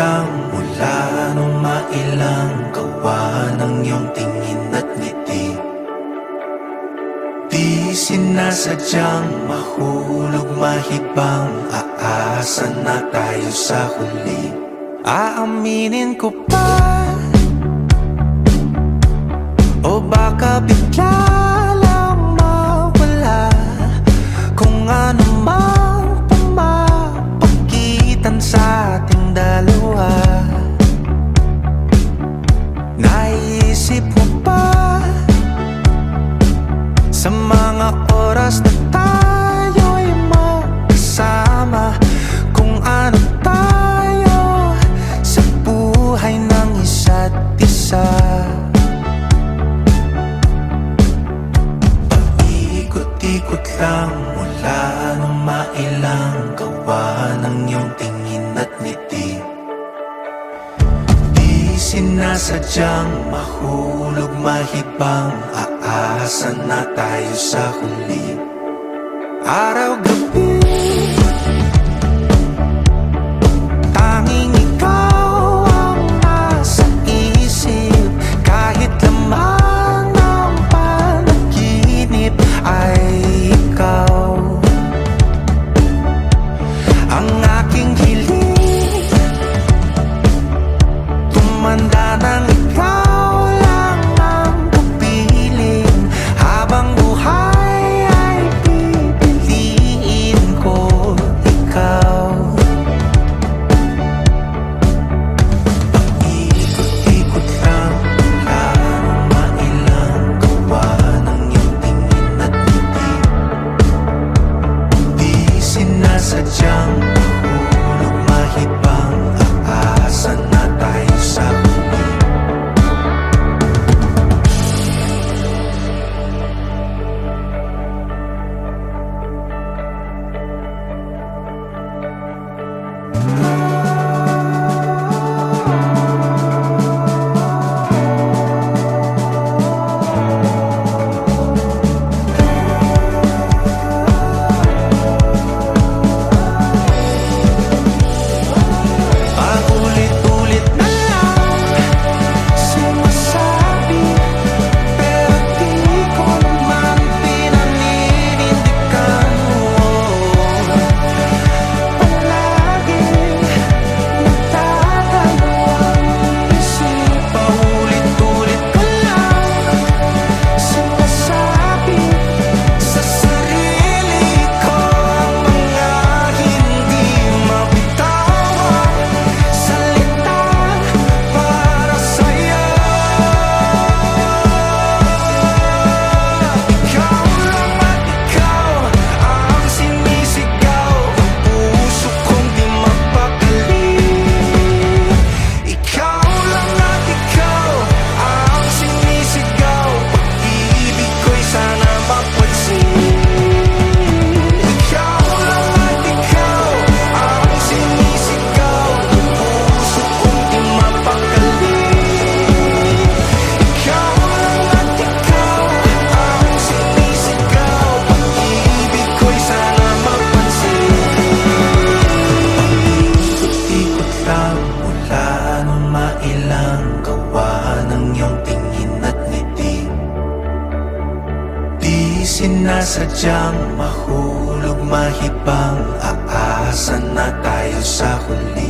kang mula nung mailang kawa ng iyong tingin at ngiti. Di sinasadyang mahulog mahibang aasa na tayo sa huli. Aaminin ko pa O baka bigla isa't isa. Paikot-ikot lang mula nang mailang gawa ng iyong tingin at ngiti. Di sinasadyang mahulog mahibang aasan na tayo sa huli. Araw-gabi sinasadyang mahulog mahibang Aasa na tayo sa huli.